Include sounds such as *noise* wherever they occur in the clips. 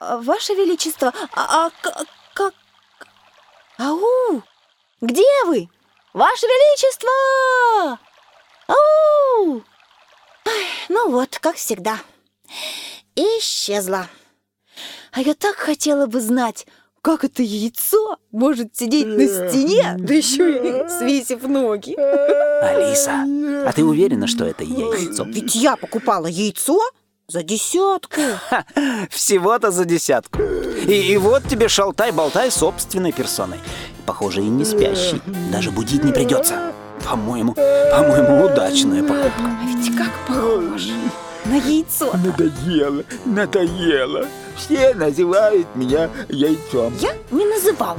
А, Ваше Величество, а, а как... Ау! Где вы? Ваше Величество! Ау! Ну вот, как всегда. Исчезла. А я так хотела бы знать, как это яйцо может сидеть на стене, да еще и свесив ноги. Алиса, а ты уверена, что это яйцо? Ведь я покупала яйцо за десятку. Всего-то за десятку. И, и вот тебе шалтай-болтай собственной персоной. Похоже, и не спящий. Даже будить не придется. По-моему, по-моему, удачная покупка. А ведь как похоже на яйцо. Надоело, надоело. Все называют меня яйцом. Я не называла.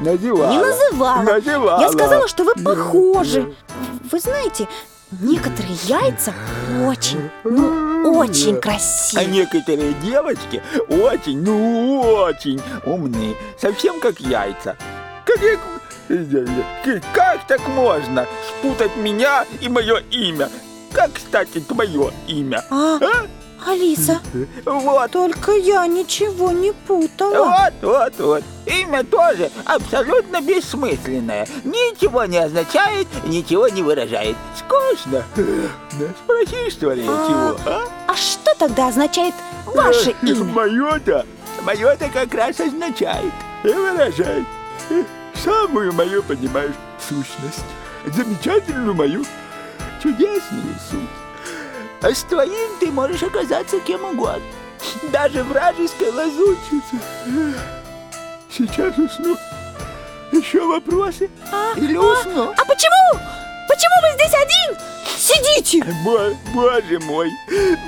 Называла. Не называла. Называла. Я сказала, что вы похожи. Вы знаете, некоторые яйца очень, ну, очень А красивые. некоторые девочки очень, ну очень умные. Совсем как яйца. Как, как- как так можно спутать меня и мое имя? Как, кстати, твое имя? А, А? Алиса, Вот. только я ничего не путала. Вот, вот, вот. Имя тоже абсолютно бессмысленное. Ничего не означает, ничего не выражает. Скучно. Да спроси, что ли, А. чего, а? А что тогда означает ваше имя? Мое-то, мое-то как раз означает и выражает самую мою, понимаешь, сущность. Замечательную мою чудесную суть. А с твоим ты можешь оказаться кем угодно. Даже вражеской лазутчицей. Сейчас усну. Еще вопросы? Или усну? А почему? Почему вы здесь один? Сидите! Бо- боже мой,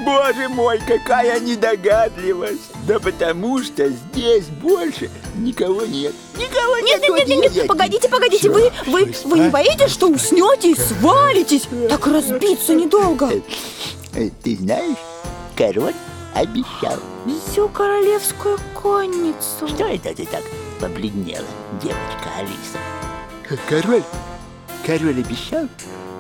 боже мой, какая недогадливость. Да потому что здесь больше никого нет. Никого Нет, нет. нет, нет, нет, нет, погодите, погодите, вы, вы, вы не боитесь, что уснете и свалитесь? Так разбиться недолго. Э, Ты знаешь, король обещал. Всю королевскую конницу. Что это ты так побледнела, девочка Алиса? Король, король обещал,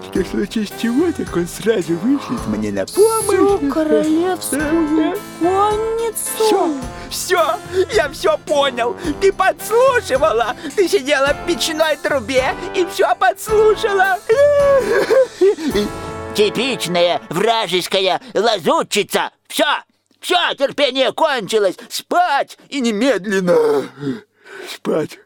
что в случае с чего, так он сразу вышлет мне на Всю помощь. королевскую конницу. Все, все, я все понял. Ты подслушивала. Ты сидела в печной трубе и все подслушала. Типичная вражеская лазутчица. Все, все, терпение кончилось. Спать и немедленно. Спать.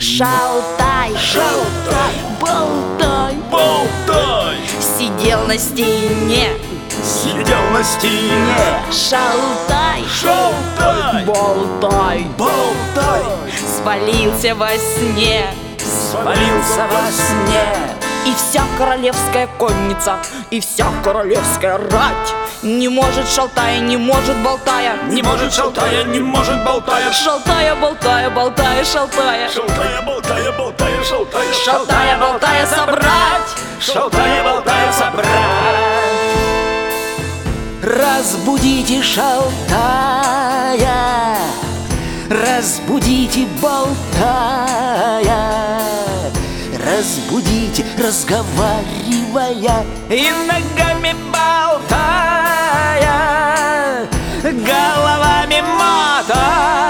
Шалтай, шалтай, болтай, Болтай! сидел на стене. Сидел на стене! Шалтай, Шалтай! болтай, Болтай! свалился во сне. Свалился во сне! И вся королевская конница, и вся королевская рать Не может шалтая, не может болтая Не может шалтая, не может болтая! Шалтая, болтая, болтая, шалтая Шалтая, болтая, болтая, шалтая! Шалтая, болтая, собрать Шалтая, болтая, собрать! Разбудите шалтая, разбудите болтая, разбудите, разговаривая и ногами болтая, головами мотая,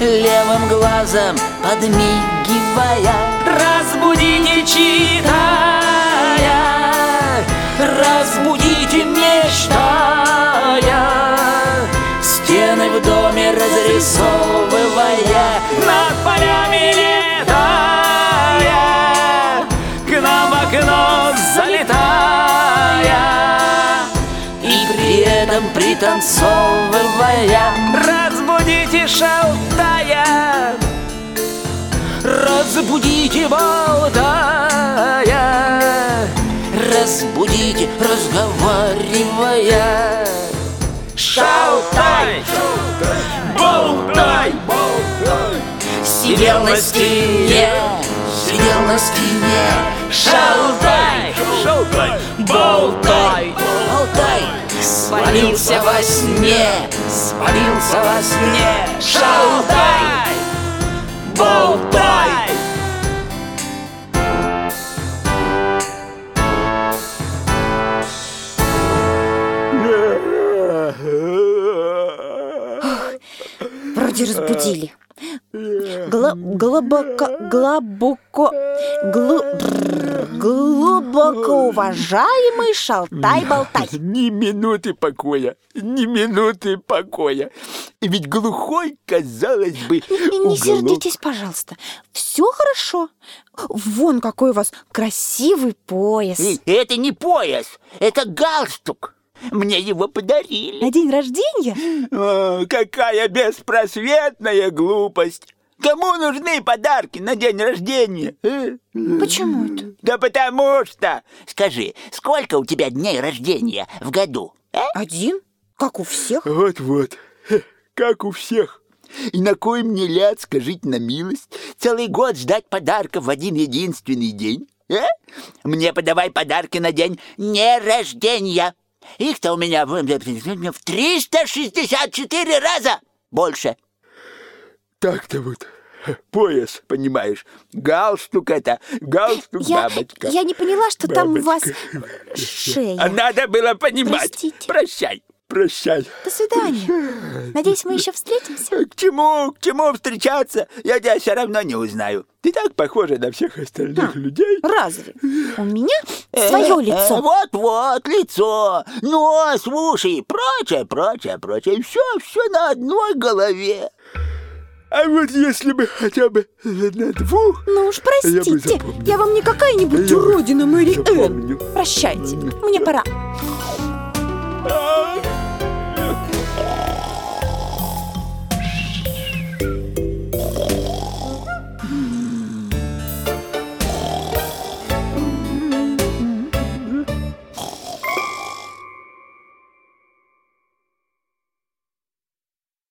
левым глазом подмигивая. Разбудите, читая, окно залетая, и при этом пританцовывая, разбудите, шалтая, разбудите, болтая, разбудите, разговаривая. Шалтай, болтай, сидел на стене, сидел на спине Шалтай, шалтай, болтай, болтай! Свалился во сне, свалился во сне! Шалтай, болтай! Вроде разбудили. Гла глубоко, глубоко, глу глубоко уважаемый Шалтай-Болтай. Ни минуты покоя, ни минуты покоя. Ведь глухой, казалось бы, Не, не уголок. сердитесь, пожалуйста. Все хорошо. Вон какой у вас красивый пояс. Это не пояс, это галстук. Мне его подарили. На день рождения? О, какая беспросветная глупость! Кому нужны подарки на день рождения? э? Почему это? Да потому что... Скажи, сколько у тебя дней рождения в году? э? Один? Как у всех? Вот-вот, как у всех. И на кой мне ляд, скажите на милость, целый год ждать подарков в один единственный день? э? Мне подавай подарки на день не рождения. Их-то у меня в в 364 раза больше. Так-то вот, пояс, понимаешь, галстук это, галстук Я, бабочка. я не поняла, что там у вас Бабочка. шея. А надо было понимать. Простите. Прощай, прощай. До свидания. Надеюсь, мы еще встретимся. К чему, к чему встречаться? Я тебя все равно не узнаю. Ты так похожа на всех остальных людей. Разве? У меня свое *laughs* Э, э, лицо. Вот-вот, лицо, нос, уши и прочее, прочее, прочее. Все, все на одной голове. А вот если бы хотя бы на двух... Ну уж Я простите, запомнил. я вам не какая-нибудь Я уродина Мэри Энн. Прощайте, мне пора. А,